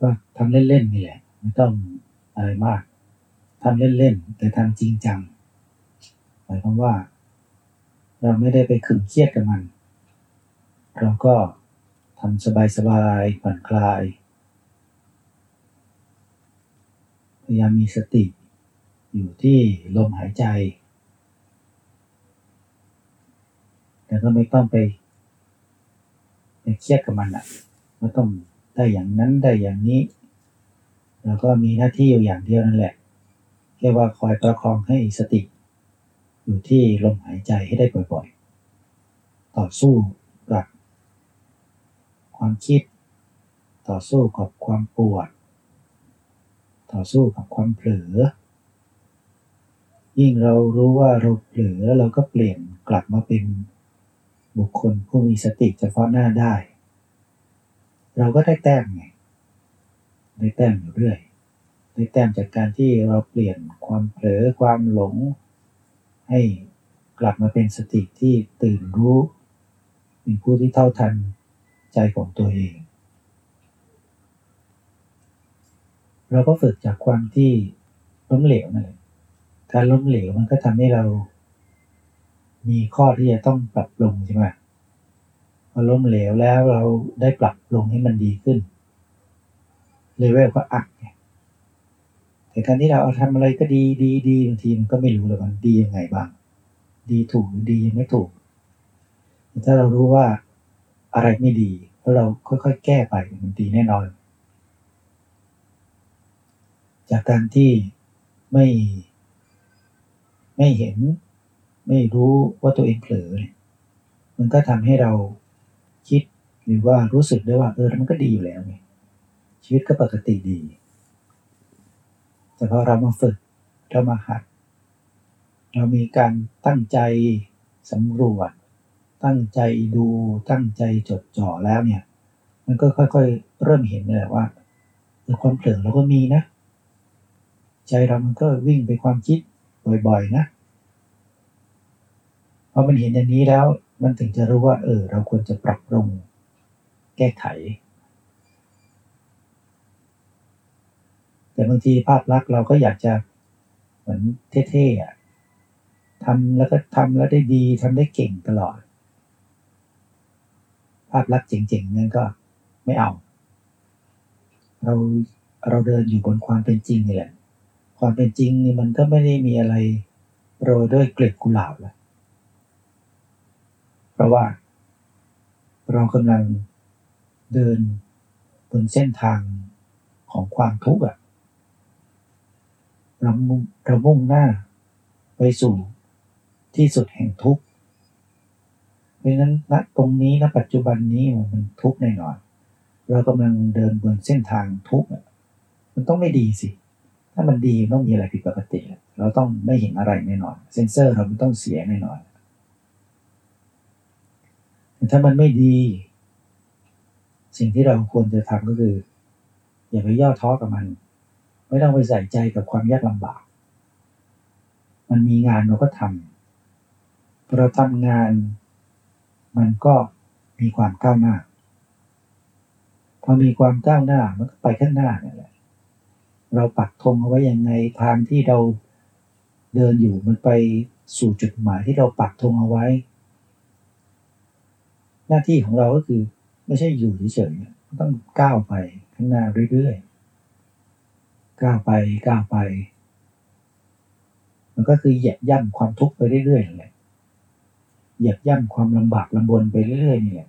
ก็ทำเล่นๆนี่แหละ ไม่ต้องอะไรมากทำเล่นๆแต่ทำจริงจังหมายความว่า เราไม่ได้ไปขึงเครียดกับมัน เราก็ทำสบายๆผ่อนคลาย พยายามมีสติ อยู่ที่ลมหายใจ แต่ก็ไม่ต้องไปไปเครียดกับมันอะไม่ต้อง ได้อย่างนั้นได้อย่างนี้ แล้วก็มีหน้าที่อยู่อย่างเดียวนั่นแหละแค่ว่าคอยประคองให้สติ อยู่ที่ลมหายใจให้ได้บ่อยๆ ต่อสู้กับความคิด ต่อสู้กับความปวด ต่อสู้กับความเผลอ ยิ่งเรารู้ว่าเราเผลอแล้วเราก็เปลี่ยนกลับมาเป็นบุคคลผู้มีสติเฉพาะหน้าได้ เราก็ได้แต้มไงได้แต้มอยู่เรื่อยได้แต้มจากการที่เราเปลี่ยนความเผลอความหลง ให้กลับมาเป็นสติที่ตื่นรู้เป็นผู้ที่เท่าทันใจของตัวเอง เราก็ฝึกจากความที่ล้มเหลวนั่นแหละการล้มเหลวมันก็ทำให้เรามีข้อที่จะต้องปรับปรุงใช่ไหม พอล้มเหลวแล้วเราได้ปรับปรุงให้มันดีขึ้นเลเวลก็อัพไงแต่การที่เราเอาทำอะไรก็ดีดีดีบางทีมันก็ไม่รู้เลยมันดียังไงบ้าง ดีถูกหรือดียังไม่ถูกแต่ถ้าเรารู้ว่าอะไรไม่ดีแล้วเราค่อยๆ แก้ไปมันดีแน่นอน จากการที่ไม่ไม่เห็น ไม่รู้ว่าตัวเองเผลอเนี่ยมันก็ทำให้เรา คิดหรือว่ารู้สึกได้ว่า เออมันก็ดีอยู่แล้วไงชีวิตก็ปกติดี แต่พอเรามาฝึกเรามาหัด เรามีการตั้งใจสำรวจ ตั้งใจดูตั้งใจจดจ่อแล้วเนี่ย มันก็ค่อยๆ เริ่มเห็นเลยว่าเออความเผลอเราก็มีนะ ใจเรามันก็วิ่งไปความคิดบ่อยๆนะพอมันเห็นอย่างนี้แล้ว มันถึงจะรู้ว่า เออ เราควรจะปรับปรุง แก้ไข แต่บางทีภาพลักษณ์เราก็อยากจะเหมือนเท่ๆอะทำแล้วก็ทำแล้วได้ดีทำได้เก่งตลอด ภาพลักษณ์เจ๋งๆนั่นก็ไม่เอา เราเราเดินอยู่บนความเป็นจริงนี่แหละ ความเป็นจริงนี่มันก็ไม่ได้มีอะไรโรยด้วยเกล็ดกุหลาบแล้ว เพราะว่า เรากำลังเดินบนเส้นทางของความทุกข์อะเรามุ่งเรามุ่งหน้าไปสู่ที่สุดแห่งทุกข์ เพราะฉะนั้นณตรงนี้ณปัจจุบันนี้มันทุกข์แน่นอน เรากำลังเดินบนเส้นทางทุกข์มันต้องไม่ดีสิ ถ้ามันดีต้องมีอะไรผิดปกติ เราต้องไม่เห็นอะไรแน่นอน เซนเซอร์เราต้องเสียแน่นอน ถ้ามันไม่ดี สิ่งที่เราควรจะทำก็คือ อย่าไปย่อท้อกับมัน ไม่ต้องไปใส่ใจกับความยากลำบาก มันมีงานเราก็ทำเราทำงาน มันก็มีความก้าวหน้า พอมีความก้าวหน้ามันก็ไปข้างหน้าเนี่ยแหละ เราปักธงเอาไว้ยังไงทางที่เราเดินอยู่มันไปสู่จุดหมายที่เราปักธงเอาไว้ หน้าที่ของเราก็คือไม่ใช่อยู่เฉยๆต้องก้าวไปข้างหน้าเรื่อยๆก้าวไปก้าวไป มันก็คือเหยียบย่ำความทุกข์ไปเรื่อยๆนั่นแหละเหยียบย่ำความลำบากลำบนไปเรื่อยๆนี่แหละ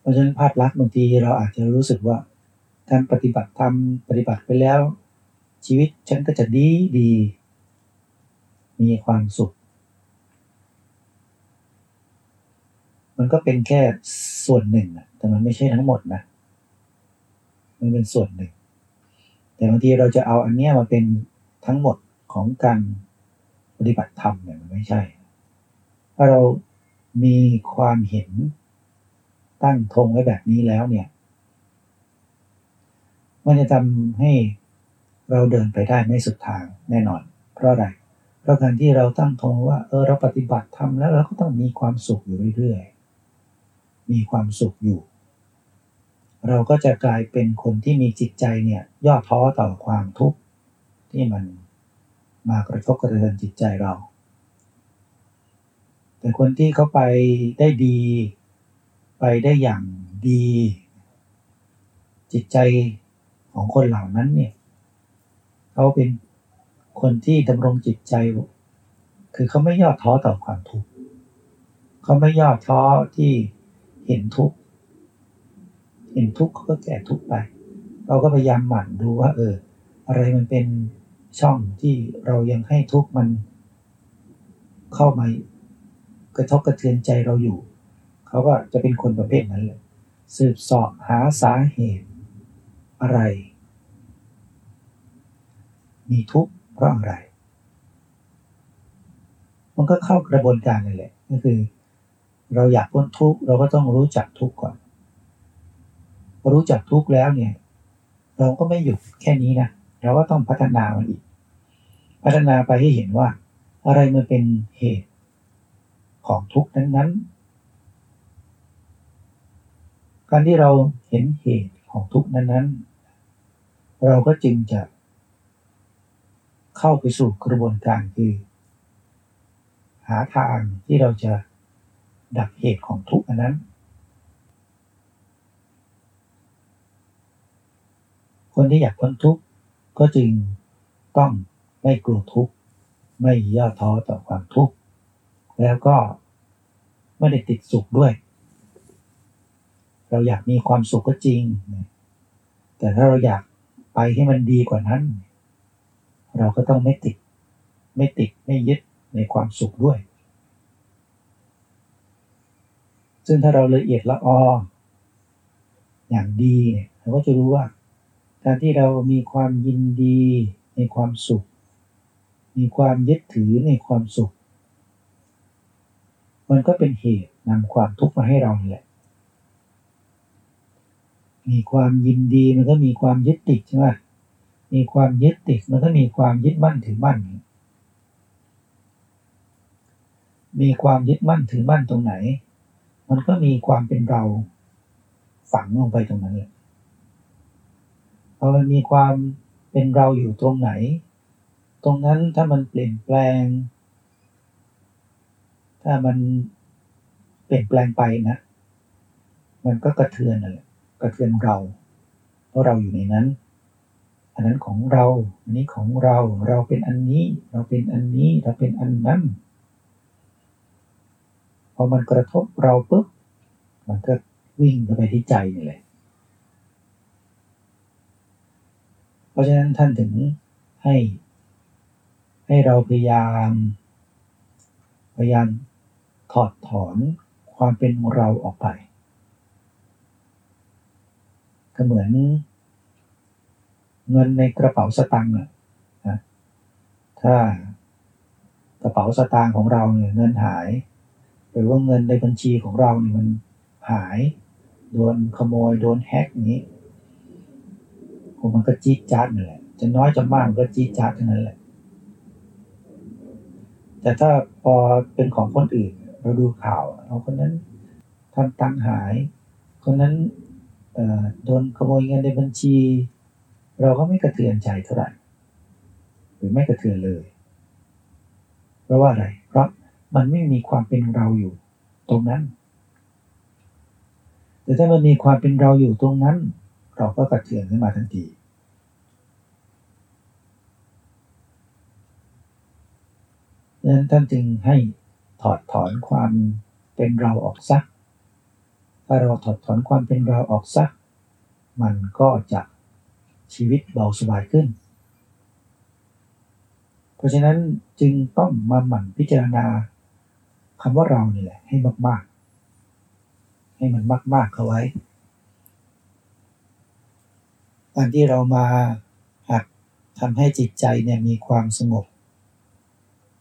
เพราะฉะนั้นภาพลักษณ์บางทีเราอาจจะรู้สึกว่าการปฏิบัติธรรมปฏิบัติไปแล้ว ชีวิตฉันก็จะดีดี มีความสุข มันก็เป็นแค่ส่วนหนึ่งนะแต่มันไม่ใช่ทั้งหมดนะ มันเป็นส่วนหนึ่ง แต่บางทีเราจะเอาอันเนี้ยมาเป็นทั้งหมดของการปฏิบัติธรรมเนี่ยมันไม่ใช่ ถ้าเรามีความเห็นตั้งธงไว้แบบนี้แล้วเนี่ย มันจะทำให้เราเดินไปได้ไม่สุดทางแน่นอน เพราะอะไร เพราะการที่เราตั้งธงว่า เออเราปฏิบัติธรรมแล้วเราก็ต้องมีความสุขอยู่เรื่อยๆ มีความสุขอยู่ เราก็จะกลายเป็นคนที่มีจิตใจเนี่ยย่อท้อต่อความทุกข์ที่มันมากระทบกระเทือนจิตใจเรา แต่คนที่เขาไปได้ดี ไปได้อย่างดี จิตใจของคนเหล่านั้นเนี่ยเขาเป็นคนที่ดำรงจิตใจ คือเขาไม่ย่อท้อต่อความทุกข์เขาไม่ย่อท้อที่ เห็นทุกข์เห็นทุกข์เขาก็แก่ทุกข์ไป เราก็พยายามหมั่นดูว่า เออ อะไรมันเป็นช่องที่เรายังให้ทุกข์มันเข้ามากระทบกระเทือนใจเราอยู่ เขาก็จะเป็นคนประเภทนั้นเลยสืบสอบหาสาเหตุ อะไร มีทุกข์เพราะอะไร มันก็เข้ากระบวนการนั่นแหละก็คือ เราอยากพ้นทุกข์เราก็ต้องรู้จักทุกข์ก่อนพอรู้จักทุกข์แล้วเนี่ย เราก็ไม่หยุดแค่นี้นะเราก็ต้องพัฒนามันอีก พัฒนาไปให้เห็นว่า อะไรมันเป็นเหตุของทุกข์นั้นๆ การที่เราเห็นเหตุของทุกข์นั้นๆ เราก็จึงจะ เข้าไปสู่กระบวนการคือ หาทางที่เราจะ ดับเหตุของทุกข์อันนั้น คนที่อยากพ้นทุกข์ก็จึงต้องไม่กลัวทุกข์ไม่ย่อท้อต่อความทุกข์แล้วก็ไม่ได้ติดสุขด้วย เราอยากมีความสุขก็จริง แต่ถ้าเราอยากไปให้มันดีกว่านั้น เราก็ต้องไม่ติด ไม่ติดไม่ยึดในความสุขด้วย ซึ่งถ้าเราละเอียดละอออย่างดีเนี่ยเราก็จะรู้ว่า การที่เรามีความยินดีในความสุข มีความยึดถือในความสุข มันก็เป็นเหตุนำความทุกข์มาให้เราแหละ มีความยินดีมันก็มีความยึดติดใช่ไหมมีความยึดติดมันก็มีความยึดมั่นถือมั่น มีความยึดมั่นถือมั่นตรงไหน มันก็มีความเป็นเราฝังลงไปตรงนั้นเลยพอมันมีความเป็นเราอยู่ตรงไหน ตรงนั้นถ้ามันเปลี่ยนแปลง ถ้ามันเปลี่ยนแปลงไปนะ มันก็กระเทือนอะไรกระเทือนเรา เพราะเราอยู่ในนั้น อันนั้นของเรา อันนี้ของเรา เราเป็นอันนี้ เราเป็นอันนี้ เราเป็นอันนั้น พอมันกระทบเราปุ๊บมันก็วิ่งไปที่ใจนี่แหละราะฉะนั้นท่านถึงให้ ให้เราพยายาม พยายามถอดถอนความเป็นเราออกไป ก็เหมือน เงินในกระเป๋าสตางค์นะถ้ากระเป๋าสตางค์ของเราเนี่ยเงินหาย รือว่าเงินในบัญชีของเราเนี่ยมันหาย โดนขโมยโดนแฮกอย่างมันก็จี๊ดจ๊าดนั่นแหละจะน้อยจะมากก็จี๊ดจ๊าดทั้งนั้นแหละ แต่ถ้าพอเป็นของคนอื่น เราดูข่าวเอาคนนั้นทำตังหาย คนนั้นโดนขโมยเงินในบัญชี เราก็ไม่กระเทือนใจเท่าไหร่หรือไม่กระเทือนเลย เพราะว่าอะไร เพราะ มันไม่มีความเป็นเราอยู่ ตรงนั้น แต่ถ้ามันมีความเป็นเราอยู่ตรงนั้น เราก็กระเทือนขึ้นมาทันที ดังนั้นท่านจึงให้ถอดถอนความเป็นเราออกซักถ้าเราถอดถอนความเป็นเราออกซักมันก็จะชีวิตเบาสบายขึ้น เพราะฉะนั้นจึงต้องมาหมั่นพิจารณา คำว่าเรานี่แหละ ให้มากๆ ให้มันมาก ๆ เข้าไว้การที่เรามาหักทำให้จิตใจเนี่ยมีความสงบ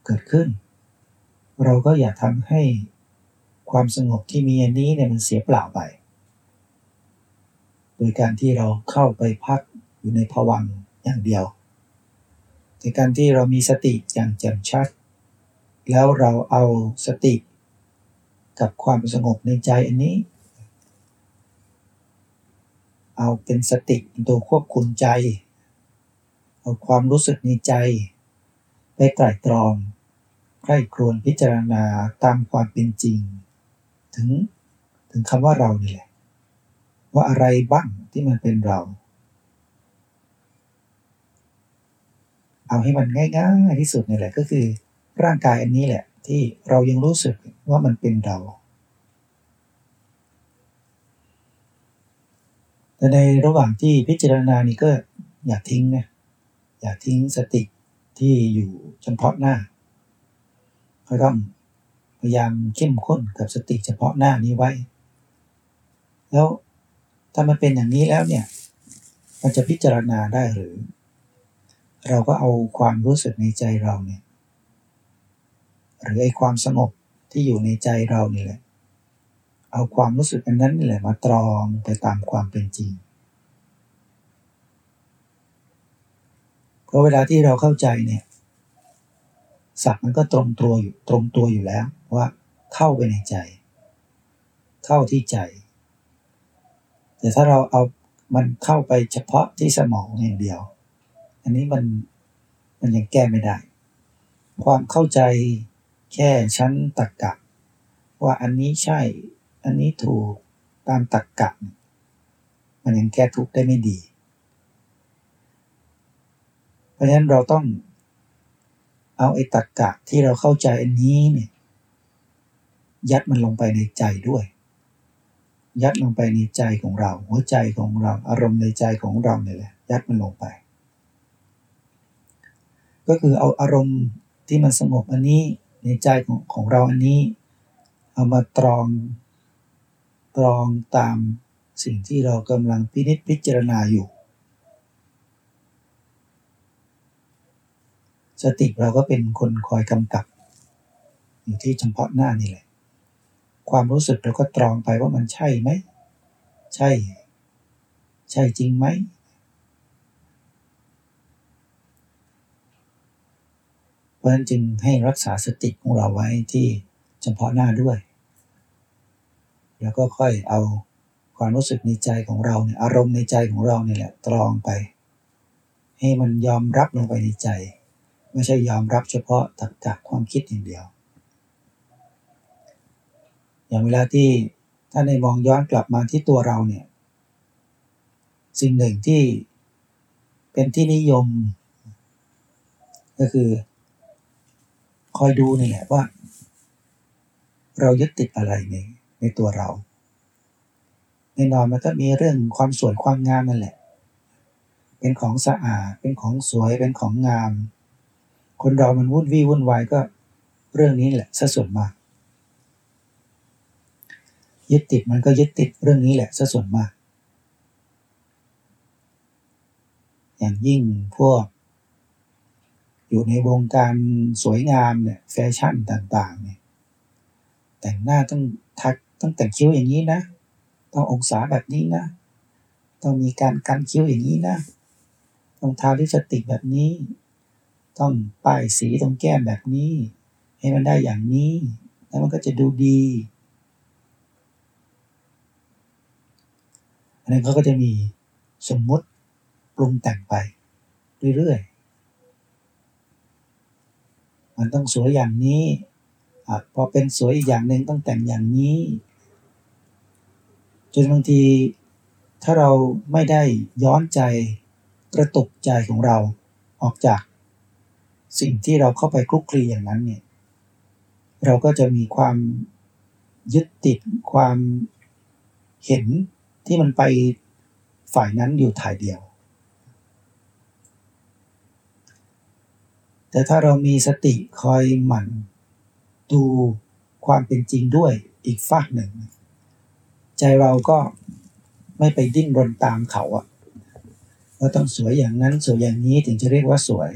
เกิดขึ้น เราก็อย่าทำให้ความสงบที่มีอันนี้เนี่ยมันเสียเปล่าไป โดยการที่เราเข้าไปพักอยู่ในภวังอย่างเดียว ในการที่เรามีสติอย่างแจ่มชัด แล้วเราเอาสติกับความสงบในใจอันนี้ เอาเป็นสติเป็นตัวควบคุมใจ เอาความรู้สึกในใจ ไปไตร่ตรองใคร่ครวญพิจารณาตามความเป็นจริง ถึงถึงคำว่าเรานี่แหละ ว่าอะไรบ้างที่มันเป็นเรา เอาให้มันง่ายๆที่สุดนี่แหละก็คือ ร่างกายอันนี้แหละ ที่เรายังรู้สึกว่ามันเป็นเราแต่ในระหว่างที่พิจารณานี่ก็อย่าทิ้งนะอย่าทิ้งสติที่อยู่เฉพาะหน้าก็ต้องพยายามเข้มข้นกับสติเฉพาะหน้านี้ไว้ แล้วถ้ามันเป็นอย่างนี้แล้วเนี่ย มันจะพิจารณาได้หรือ เราก็เอาความรู้สึกในใจเราเนี่ย หรือไอ้ความสงบที่อยู่ในใจเรานี่แหละ เอาความรู้สึกอันนั้นนี่แหละมาตรองไปตามความเป็นจริง เพราะเวลาที่เราเข้าใจเนี่ยศัพท์มันก็ตรงตัวอยู่ตรงตัวอยู่แล้วว่าเข้าไปในใจ เข้าที่ใจ แต่ถ้าเราเอามันเข้าไปเฉพาะที่สมองอย่างเดียว อันนี้มันมันยังแก้ไม่ได้ ความเข้าใจ แค่ชั้นตรกกะ ว่าอันนี้ใช่ อันนี้ถูกตามตรกกะ มันยังแก้ทุกข์ได้ไม่ดี เพราะฉะนั้นเราต้องเอาไอ้ตักกะที่เราเข้าใจอันนี้เนี่ยยัดมันลงไปในใจด้วย ยัดลงไปในใจของเรา หัวใจของเรา อารมณ์ในใจของเราเนี่ยแหละยัดมันลงไป ก็คือเอาอารมณ์ที่มันสงบอันนี้ ในใจของของเราอันนี้ เอามาตรองตรองตามสิ่งที่เรากำลังพินิจพิจารณาอยู่ สติเราก็เป็นคนคอยกำกับ อยู่ที่เฉพาะหน้านี่แหละ ความรู้สึกเราก็ตรองไปว่ามันใช่ไหม ใช่ ใช่จริงไหม เพ ราะฉะนั้นจึงให้รักษาสติของเราไว้ที่เฉพาะหน้าด้วย แล้วก็ค่อยเอาความรู้สึกในใจของเราเนี่ยอารมณ์ในใจของเราเนี่ยแหละตรองไป ให้มันยอมรับลงไปในใจ ไม่ใช่ยอมรับเฉพาะตักจากความคิดอย่างเดียว อย่างเวลาที่ถ้าในมองย้อนกลับมาที่ตัวเราเนี่ย สิ่งหนึ่งที่เป็นที่นิยม ก็คือ คอยดูนี่แหละว่า เรายึดติดอะไรในในตัวเราในนอนมันก็มีเรื่องความสวยความงามนั่นแหละ เป็นของสะอาด เป็นของสวย เป็นของงาม คนเรามันวุ่นวี่วุ่นวายก็เรื่องนี้แหละซะส่วนมาก ยึดติดมันก็ยึดติดเรื่องนี้แหละซะส่วนมาก อย่างยิ่งพวก อยู่ในวงการสวยงามเนี่ยแฟชั่นต่างๆเนี่ยแต่งหน้าต้องทักต้องแต่งคิ้วอย่างนี้นะ ต้ององศาแบบนี้นะ ต้องมีการกันคิ้วอย่างนี้นะ ต้องทาลิปสติกแบบนี้ ต้องป้ายสีตรงแก้มแบบนี้ ให้มันได้อย่างนี้ แล้วมันก็จะดูดีอันนั้นเขาก็จะมีสมมติปรุงแต่งไปเรื่อย มันต้องสวยอย่างนี้อพอเป็นสวยอีกอย่างหนึ่งต้องแต่งอย่างนี้จนบางทีถ้าเราไม่ได้ย้อนใจกระตุกใจของเราออกจากสิ่งที่เราเข้าไปคลุกคลีอย่างนั้นเนี่ยเราก็จะมีความยึดติดความเห็นที่มันไปฝ่ายนั้นอยู่ถ่ายเดียว แต่ถ้าเรามีสติคอยหมั่นดูความเป็นจริงด้วยอีกฝากหนึ่ง ใจเราก็ไม่ไปดิ้นรนตามเขาอะว่าต้องสวยอย่างนั้นสวยอย่างนี้ถึงจะเรียกว่าสวย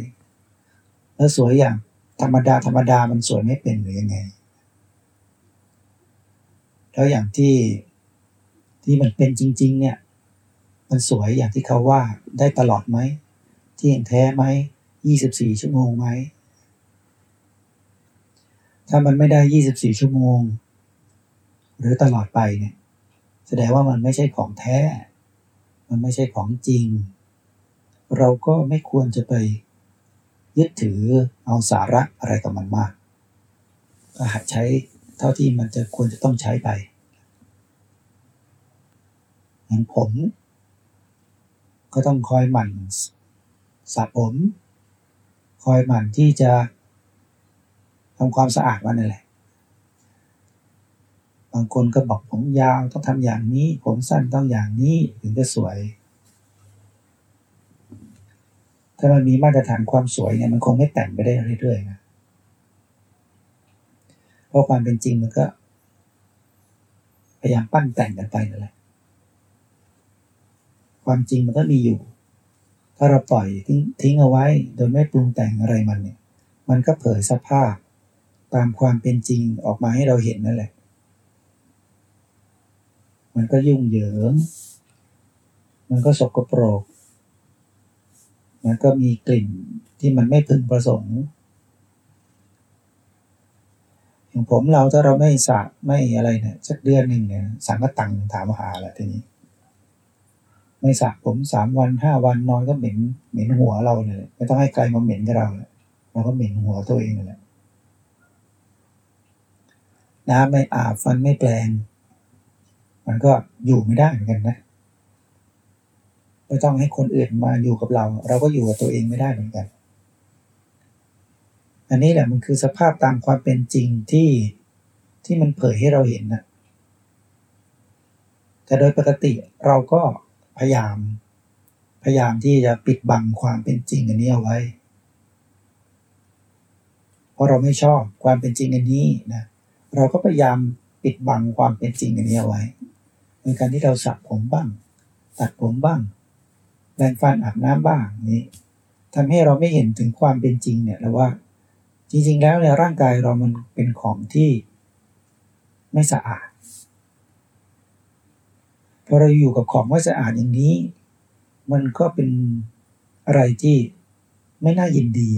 แล้วสวยอย่างธรรมดาธรรมดามันสวยไม่เป็นหรือยังไง แล้วอย่างที่ที่มันเป็นจริง ๆ เนี่ย มันสวยอย่างที่เขาว่าได้ตลอดไหมที่ยงแท้ไหม ยี่สิบสี่ชั่วโมงไหม ถ้ามันไม่ได้ยี่สิบสี่ชั่วโมง หรือตลอดไปเนี่ย แสดงว่ามันไม่ใช่ของแท้มมันไม่ใช่ของจริง เราก็ไม่ควรจะไปยึดถือเอาสาระอะไรกับมันมากก็หัดใช้เท่าที่มันจะควรจะต้องใช้ไปอย่างผม ก็ต้องคอยหมั่นสระผม คอยหมั่นที่จะทำความสะอาดมันนั่นแหละบางคนก็บอกผมยาวต้องทำอย่างนี้ ผมสั้นต้องอย่างนี้ถึงจะสวย ถ้ามันมีมาตรฐานความสวยเนี่ยมันคงไม่แต่งไปได้เรื่อยๆนะเพราะความเป็นจริงมันก็พยายามปั้นแต่งกันไปนั่นแหละความจริงมันก็มีอยู่ ถ้าเราปล่อยทิ้งทิ้งเอาไว้โดยไม่ปรุงแต่งอะไรมันเนี่ย มันก็เผยสภาพตามความเป็นจริงออกมาให้เราเห็นนั่นแหละ มันก็ยุ่งเหยิง มันก็สกปรก มันก็มีกลิ่นที่มันไม่พึงประสงค์ อย่างผมเราถ้าเราไม่สระไม่อะไรเนี่ยสักเดือนหนึ่งเนี่ยสังก็ตังถามหาแหละทีนี้ ไม่สระผมสามวันห้าวันนอนก็เหม็นเหม็นหัวเราเลย ไม่ต้องให้ใครมาเหม็นกับเราเราก็เหม็นหัวตัวเองเลยน้ำไม่อาบฟันไม่แปลง มันก็อยู่ไม่ได้เหมือนกันนะไม่ต้องให้คนอื่นมาอยู่กับเรา เราก็อยู่กับตัวเองไม่ได้เหมือนกัน อันนี้แหละมันคือสภาพตามความเป็นจริงที่ที่มันเผยให้เราเห็นนะแต่โดยปกติเราก็ พยายาม พยายามที่จะปิดบังความเป็นจริงอันนี้เอาไว้ เพราะเราไม่ชอบความเป็นจริงอันนี้นะเราก็พยายามปิดบังความเป็นจริงอันนี้เอาไว้ในการที่เราสระผมบ้าง ตัดผมบ้างแปรงฟันอาบน้ำบ้างนี้ทำให้เราไม่เห็นถึงความเป็นจริงเนี่ยแล้วว่า จริง ๆ แล้วเนี่ยร่างกายเรามันเป็นของที่ไม่สะอาด พอเราอยู่กับของไม่สะอาดอย่างนี้ มันก็เป็นอะไรที่ไม่น่ายินดี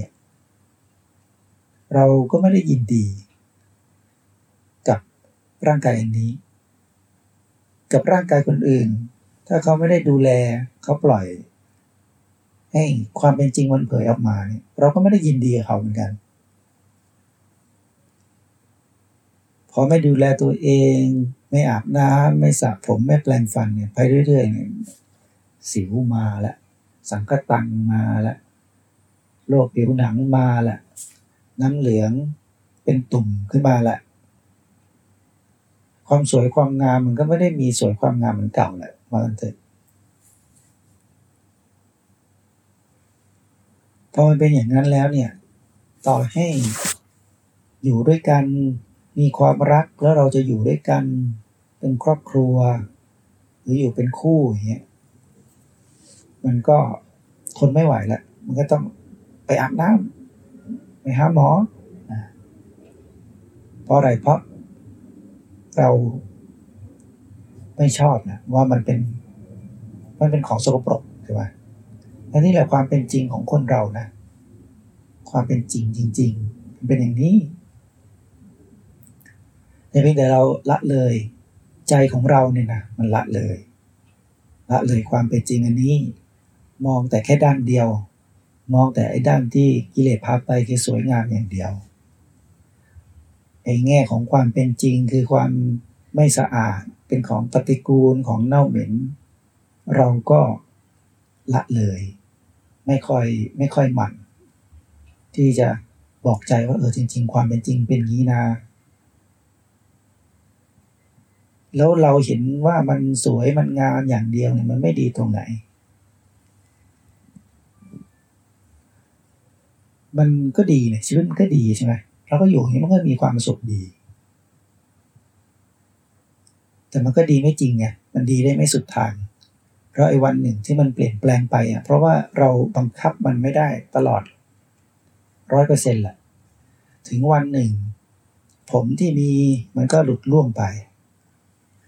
เราก็ไม่ได้ยินดี กับร่างกายอันนี้ กับร่างกายคนอื่น ถ้าเขาไม่ได้ดูแลเขาปล่อย ให้ความเป็นจริงมันเผยออกมาเนี่ยเราก็ไม่ได้ยินดีกับเขาเหมือนกัน พอไม่ดูแลตัวเอง ไม่อาบน้ำไม่สระผมไม่แปลงฟันเนี่ยไปเรื่อยๆเนี่ยสิวมาละสังกตังมาละโรคผิวหนังมาละน้ำเหลืองเป็นตุ่มขึ้นมาละความสวยความงามมันก็ไม่ได้มีสวยความงามเหมือนเก่าแหละมากันเถอะพอมันเป็นอย่างนั้นแล้วเนี่ย ต่อให้อยู่ด้วยกัน มีความรักแล้วเราจะอยู่ด้วยกัน เป็นครอบครัว หรืออยู่เป็นคู่อย่างเงี้ยมันก็ทนไม่ไหวละมันก็ต้องไปอาบน้ำไปหาหมอเพราะอะไรเพราะเราไม่ชอบนะว่ามันเป็น มันเป็นของสกปรกใช่ไหมและนี่แหละความเป็นจริงของคนเรานะ ความเป็นจริงจริง ๆ เป็นอย่างนี้ แต่เพียงแต่เราละเลย ใจของเราเนี่ยนะมันละเลย ละเลยความเป็นจริงอันนี้ มองแต่แค่ด้านเดียว มองแต่ไอ้ด้านที่กิเลสพาไปคือสวยงามอย่างเดียวไอ้แง่ของความเป็นจริงคือความไม่สะอาดเป็นของปฏิกูลของเน่าเหม็น เราก็ละเลย ไม่ค่อยไม่ค่อยหมั่น ที่จะบอกใจว่าเออจริง ๆ ความเป็นจริงเป็นงี้นะ แล้วเราเห็นว่ามันสวยมันงามอย่างเดียวเนี่ยมันไม่ดีตรงไหน มันก็ดีเนี่ยชีวิตมันก็ดีใช่ไหมเราก็อยู่อย่างนี้มันก็มีความสุขดี แต่มันก็ดีไม่จริงไงมันดีได้ไม่สุดทาง เพราะไอ้วันหนึ่งที่มันเปลี่ยนแปลงไปอะเพราะว่าเราบังคับมันไม่ได้ตลอดร้อยเปอร์เซ็นต์แหละถึงวันหนึ่ง ผมที่มีมันก็หลุดล่วงไป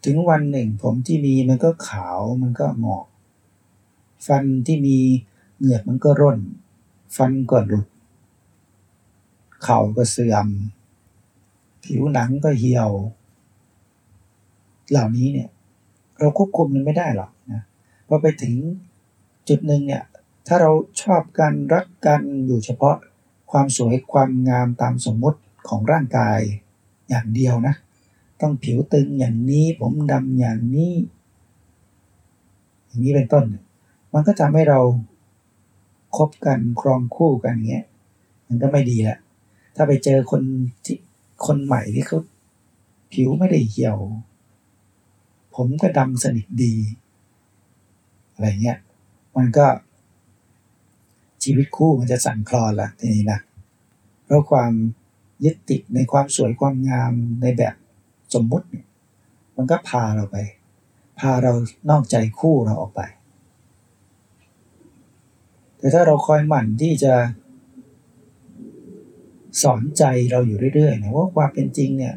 ถึงวันหนึ่งผมที่มีมันก็ขาวมันก็หงอก ฟันที่มีเหงือกมันก็ร่น ฟันก็หลุด เข่าก็เสื่อม ผิวหนังก็เหี่ยว เหล่านี้เนี่ย เราควบคุมมันไม่ได้หรอกนะพอไปถึงจุดหนึ่งเนี่ย ถ้าเราชอบกันรักกันอยู่เฉพาะความสวยความงามตามสมมุติของร่างกายอย่างเดียวนะ ต้องผิวตึงอย่างนี้ผมดำอย่างนี้ อย่างนี้เป็นต้น มันก็ทำให้เราคบกันครองคู่กันเงี้ย มันก็ไม่ดีละถ้าไปเจอคนที่คนใหม่ที่เขาผิวไม่ได้เหี่ยว ผมก็ดำสนิทดี อะไรเงี้ย มันก็ ชีวิตคู่มันจะสั่นคลอนละทีนี้นะเพราะความยึดติดในความสวยความงามในแบบ สมมุติเนี่ยมันก็พาเราไป พาเรานอกใจคู่เราออกไป แต่ถ้าเราคอยหมั่นที่จะ สอนใจเราอยู่เรื่อยๆนะว่าความเป็นจริงเนี่ย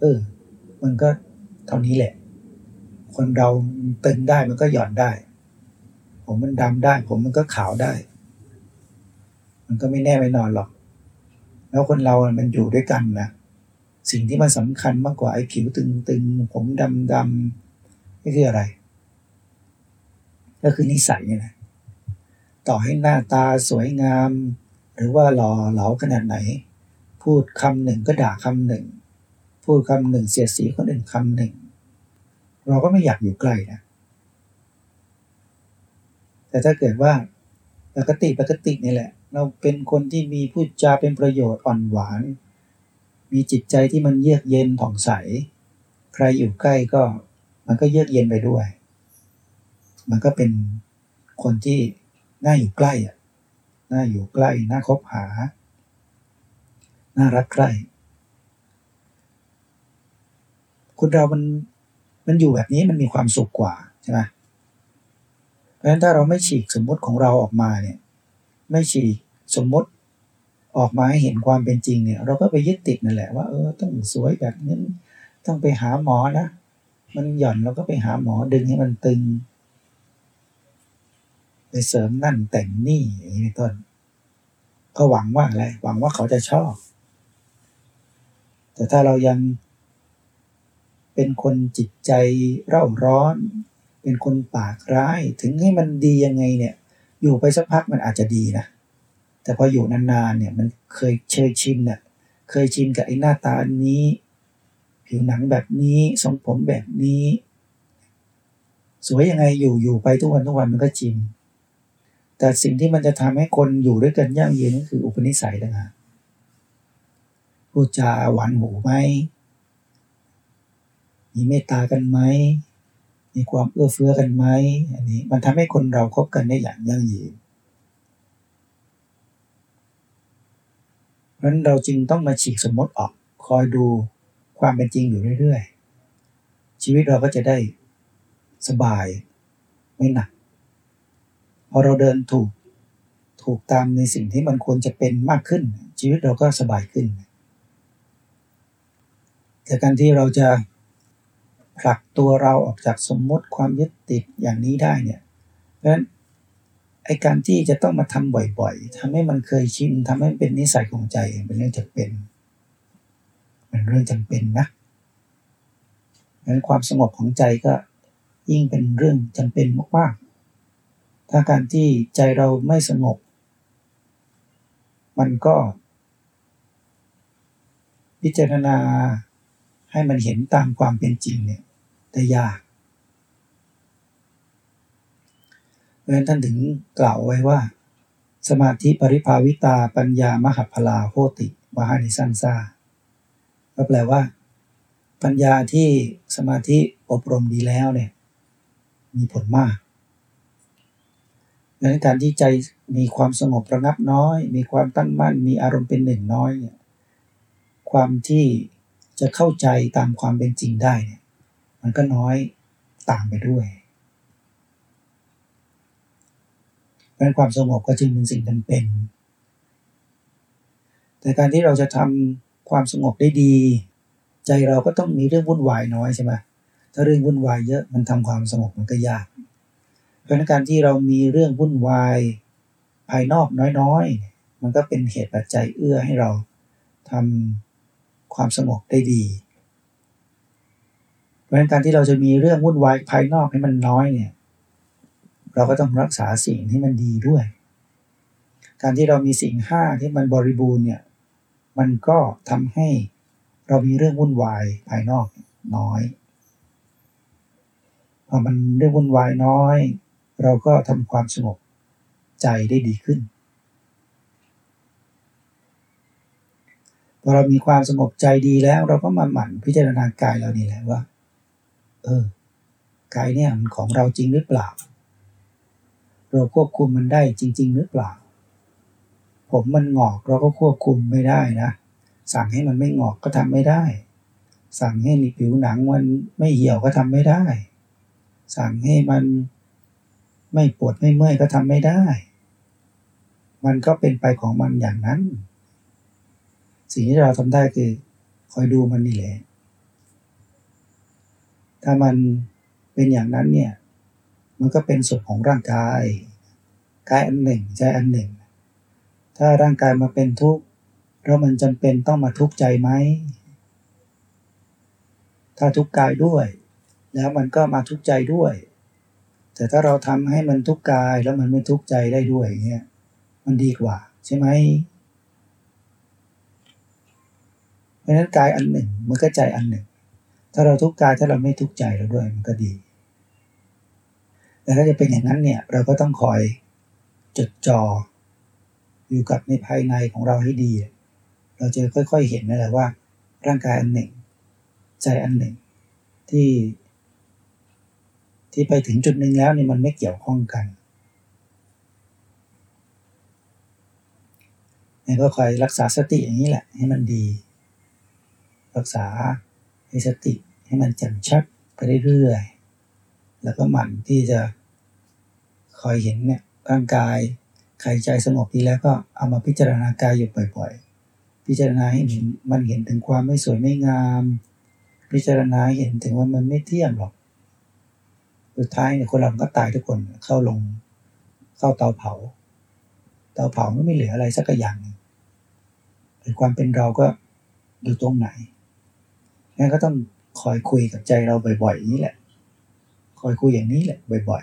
เออ มันก็เท่านี้แหละ คนเราตึงได้มันก็หย่อนได้ ผมมันดำได้ ผมมันก็ขาวได้ มันก็ไม่แน่ไม่นอนหรอก แล้วคนเรามันอยู่ด้วยกันนะ สิ่งที่มันสำคัญมากกว่าไอ้ผิวตึงๆ ผมดำๆนี่คืออะไร ก็คือนิสัยนี่นะต่อให้หน้าตาสวยงาม หรือว่าหล่อเหลาขนาดไหน พูดคำหนึ่งก็ด่าคำหนึ่ง พูดคำหนึ่งเสียดสีคนอื่นคำหนึ่ง เราก็ไม่อยากอยู่ใกล้นะแต่ถ้าเกิดว่าปกติปกตินี่แหละ เราเป็นคนที่มีพูดจาเป็นประโยชน์อ่อนหวาน มีจิตใจที่มันเยือกเย็นผ่องใส ใครอยู่ใกล้ก็มันก็เยือกเย็นไปด้วย มันก็เป็นคนที่น่าอยู่ใกล้อะน่าอยู่ใกล้ น่าคบหา น่ารักใคร่คนเรามันมันอยู่แบบนี้มันมีความสุขกว่าใช่ไหมเพราะฉะนั้นถ้าเราไม่ฉีกสมมติของเราออกมาเนี่ย ไม่ฉีกสมมติ ออกมาให้เห็นความเป็นจริงเนี่ย เราก็ไปยึดติดนั่นแหละว่าเออต้องสวยแบบนี้นต้องไปหาหมอนะมันหย่อนเราก็ไปหาหมอดึงให้มันตึงไปเสริมนั่นแต่งนี่อย่างนี้เป็นต้น ก็หวังว่าอะไรหวังว่าเขาจะชอบ แต่ถ้าเรายังเป็นคนจิตใจเร่าร้อน เป็นคนปากร้ายถึงให้มันดียังไงเนี่ย อยู่ไปสักพักมันอาจจะดีนะ แต่พออยู่นานๆเนี่ยมันเคยเชยชินเนี่ยเคยชินกับไอ้หน้าตานี้ ผิวหนังแบบนี้ทรงผมแบบนี้ สวยยังไงอยู่อยู่ไปทุกวันทุกวันมันก็ชินแต่สิ่งที่มันจะทำให้คนอยู่ด้วยกันยั่งยืนก็คืออุปนิสัยต่างหากพูดจาหวานหูไหม มีเมตตากันไหม มีความเอื้อเฟื้อกันไหม อันนี้มันทำให้คนเราคบกันได้อย่างยั่งยืน เพราะนั้นเราจึงต้องมาฉีกสมมติออกคอยดูความเป็นจริงอยู่เรื่อยๆ ชีวิตเราก็จะได้สบายไม่หนัก พอเราเดินถูกถูกตามในสิ่งที่มันควรจะเป็นมากขึ้น ชีวิตเราก็สบายขึ้นแต่การที่เราจะผลักตัวเราออกจากสมมติความยึดติดอย่างนี้ได้เนี่ยเพราะฉะนั้น ไอการที่จะต้องมาทำบ่อยๆทำให้มันเคยชินทำให้มันเป็นนิสัยของใจเป็นเรื่องจำเป็นเป็นเรื่องจำเป็นนะเพราะงั้นความสงบของใจก็ยิ่งเป็นเรื่องจำเป็นมากๆถ้าการที่ใจเราไม่สงบ มันก็ พิจารณาให้มันเห็นตามความเป็นจริงเนี่ยได้ยาก เพ ราะฉะนั้นท่านถึงกล่าวไว้ว่า สมาธิปริภาวิตาปัญญามหพลาโหติมหานิสังสาก็แปลว่า ปัญญาที่สมาธิอบรมดีแล้วเนี่ยมีผลมากดังนั้นการที่ใจมีความสงบระงับน้อย มีความตั้งมั่น มีอารมณ์เป็นหนึ่งน้อยเนี่ยความที่จะเข้าใจตามความเป็นจริงได้เนี่ยมันก็น้อยตามไปด้วย เพราะความสงบก็จึงเป็นสิ่งจำเป็น แต่การที่เราจะทำความสงบได้ดี ใจเราก็ต้องมีเรื่องวุ่นวายน้อยใช่ไหมถ้าเรื่องวุ่นวายเยอะมันทำความสงบมันก็ยาก เพราะนั่นการที่เรามีเรื่องวุ่นวายภายนอกน้อยๆ มันก็เป็นเหตุปัจจัยเอื้อให้เราทำความสงบได้ดี เพราะฉะนั้นการที่เราจะมีเรื่องวุ่นวายภายนอกให้มันน้อยเนี่ย เราก็ต้องรักษาสิ่งที่มันดีด้วย การที่เรามีสิ่งห้าที่มันบริบูรณ์เนี่ย มันก็ทำให้เรามีเรื่องวุ่นวายภายนอกน้อยพอมันเรื่องวุ่นวายน้อย เราก็ทำความสงบใจได้ดีขึ้นพอเรามีความสงบใจดีแล้ว เราก็มาหมั่นพิจารณากายเรานี่แหละว่า เออกายเนี่ยมันของเราจริงหรือเปล่า เราควบคุมมันได้จริง ๆ หรือเปล่า ผมมันงอกเราก็ควบคุมไม่ได้นะ สั่งให้มันไม่งอกก็ทำไม่ได้ สั่งให้ผิวหนังมันไม่เหี่ยวก็ทำไม่ได้ สั่งให้มันไม่ปวดไม่เมื่อยก็ทำไม่ได้ มันก็เป็นไปของมันอย่างนั้น สิ่งที่เราทำได้คือคอยดูมันนี่แหละ ถ้ามันเป็นอย่างนั้นเนี่ย มันก็เป็นส่วนของร่างกายกายอันหนึ่งใจอันหนึ่ง ถ้าร่างกายมาเป็นทุกข์แล้วมันจำเป็นต้องมาทุกข์ใจไหมถ้าทุกข์กายด้วย แล้วมันก็มาทุกข์ใจด้วย แต่ถ้าเราทำให้มันทุกข์กายแล้วมันไม่ทุกข์ใจได้ด้วยเงี้ยมันดีกว่า ใช่ไหมเพราะนั้นกายอันหนึ่งมันก็ใจอันหนึ่ง ถ้าเราทุกข์กายถ้าเราไม่ทุกข์ใจเราด้วยมันก็ดี แต่ถ้าจะเป็นอย่างนั้นเนี่ยเราก็ต้องคอยจดจ่ออยู่กับในภายในของเราให้ดี เราจะค่อยๆเห็นนั่นแหละว่า ร่างกายอันหนึ่ง ใจอันหนึ่งที่ ที่ไปถึงจุดหนึ่งแล้วนี่มันไม่เกี่ยวข้องกันนี่ก็คอยรักษาสติอย่างนี้แหละ ให้มันดี รักษาให้สติให้มันแจ่มชัดไปเรื่อยๆ แล้วก็หมั่นที่จะคอยเห็นเนี่ยร่างกายใครใจสงบดีแล้วก็เอามาพิจารณากายอยู่บ่อยๆ พิจารณาให้เห็นมันเห็นถึงความไม่สวยไม่งาม พิจารณาเห็นถึงว่ามันไม่เที่ยงหรอก สุดท้ายเนี่ยคนเราก็ตายทุกคนเข้าลง เข้าเตาเผา เตาเผาไม่เหลืออะไรสักอย่างหรือความเป็นเราก็อยู่ตรงไหนงั้นก็ต้องคอยคุยกับใจเราบ่อยๆ นี้แหละ คอยคุยอย่างนี้แหละบ่อย